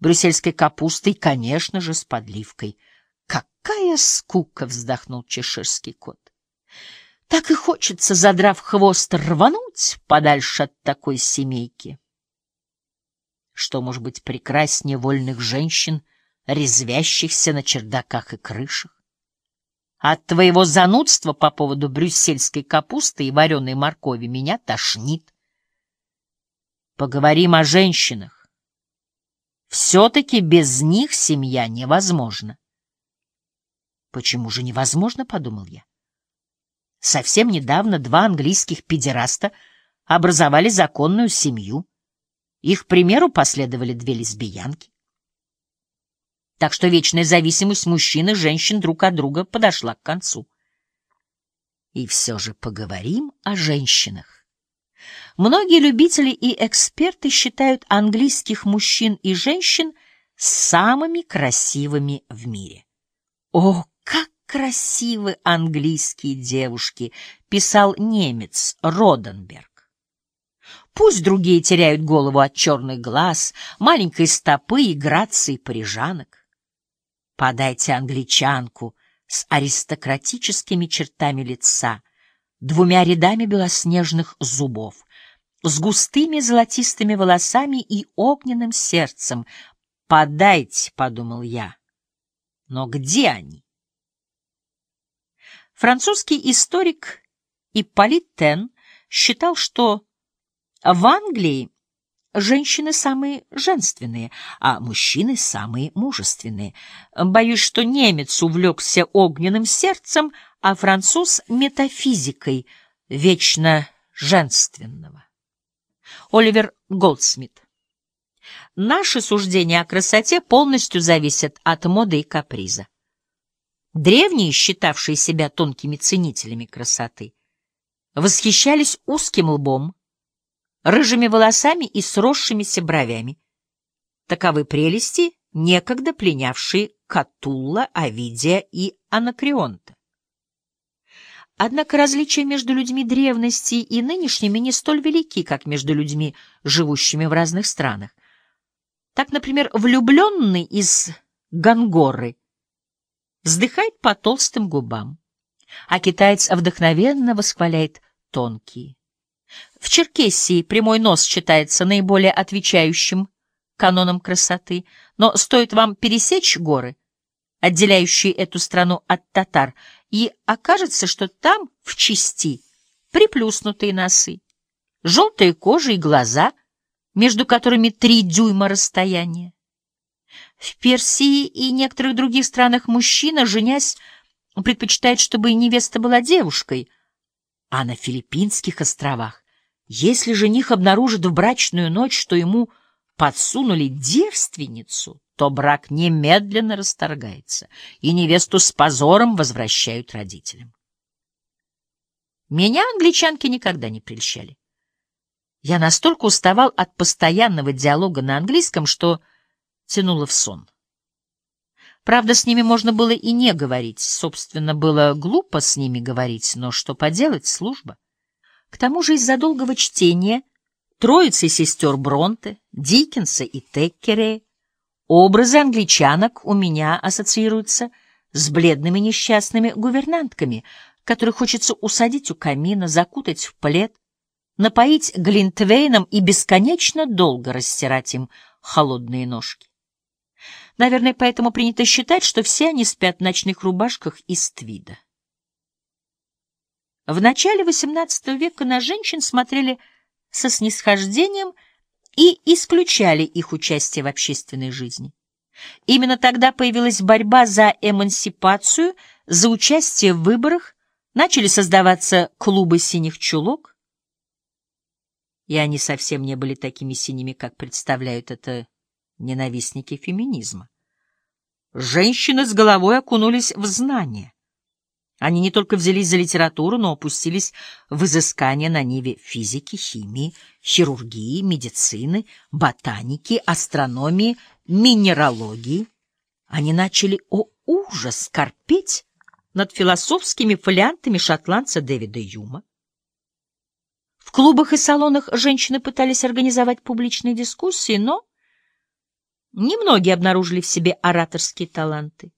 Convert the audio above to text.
брюссельской капустой, конечно же, с подливкой. «Какая скука!» — вздохнул чеширский кот. «Так и хочется, задрав хвост, рвануть подальше от такой семейки». Что может быть прекраснее вольных женщин, резвящихся на чердаках и крышах? От твоего занудства по поводу брюссельской капусты и вареной моркови меня тошнит. Поговорим о женщинах. Все-таки без них семья невозможна. Почему же невозможно, подумал я. Совсем недавно два английских педераста образовали законную семью. Их примеру последовали две лесбиянки. Так что вечная зависимость мужчин и женщин друг от друга подошла к концу. И все же поговорим о женщинах. Многие любители и эксперты считают английских мужчин и женщин самыми красивыми в мире. О, как красивы английские девушки, писал немец Роденберг. Пусть другие теряют голову от черных глаз, маленькой стопы и грации парижанок. Подайте англичанку с аристократическими чертами лица, двумя рядами белоснежных зубов, с густыми золотистыми волосами и огненным сердцем. Подайте, — подумал я. Но где они? Французский историк Ипполит Тен считал, что в Англии женщины самые женственные, а мужчины самые мужественные. Боюсь, что немец увлекся огненным сердцем, а француз — метафизикой вечно женственного. Оливер Голдсмит Наши суждения о красоте полностью зависят от моды и каприза. Древние, считавшие себя тонкими ценителями красоты, восхищались узким лбом, рыжими волосами и сросшимися бровями. Таковы прелести, некогда пленявшие Катулла, Овидия и Анакреонта. Однако различия между людьми древности и нынешними не столь велики, как между людьми, живущими в разных странах. Так, например, влюбленный из Гангоры вздыхает по толстым губам, а китаец вдохновенно восхваляет тонкие. В Черкессии прямой нос считается наиболее отвечающим канонам красоты, но стоит вам пересечь горы, отделяющие эту страну от татар, и окажется, что там в части приплюснутые носы, желтая кожа и глаза, между которыми три дюйма расстояния. В Персии и некоторых других странах мужчина, женясь, предпочитает, чтобы невеста была девушкой, а на Филиппинских островах если жених обнаружит в брачную ночь, что ему подсунули девственницу, то брак немедленно расторгается, и невесту с позором возвращают родителям. Меня англичанки никогда не прельщали. Я настолько уставал от постоянного диалога на английском, что тянуло в сон. Правда, с ними можно было и не говорить. Собственно, было глупо с ними говорить, но что поделать, служба. К тому же из-за долгого чтения троицы сестер Бронте, Диккенса и Теккере образы англичанок у меня ассоциируются с бледными несчастными гувернантками, которых хочется усадить у камина, закутать в плед, напоить глинтвейном и бесконечно долго растирать им холодные ножки. Наверное, поэтому принято считать, что все они спят в ночных рубашках из твида. В начале XVIII века на женщин смотрели со снисхождением и исключали их участие в общественной жизни. Именно тогда появилась борьба за эмансипацию, за участие в выборах, начали создаваться клубы синих чулок, и они совсем не были такими синими, как представляют это ненавистники феминизма. Женщины с головой окунулись в знания. Они не только взялись за литературу, но опустились в изыскания на ниве физики, химии, хирургии, медицины, ботаники, астрономии, минералогии. Они начали, о ужас, корпеть над философскими фолиантами шотландца Дэвида Юма. В клубах и салонах женщины пытались организовать публичные дискуссии, но Немногие обнаружили в себе ораторские таланты.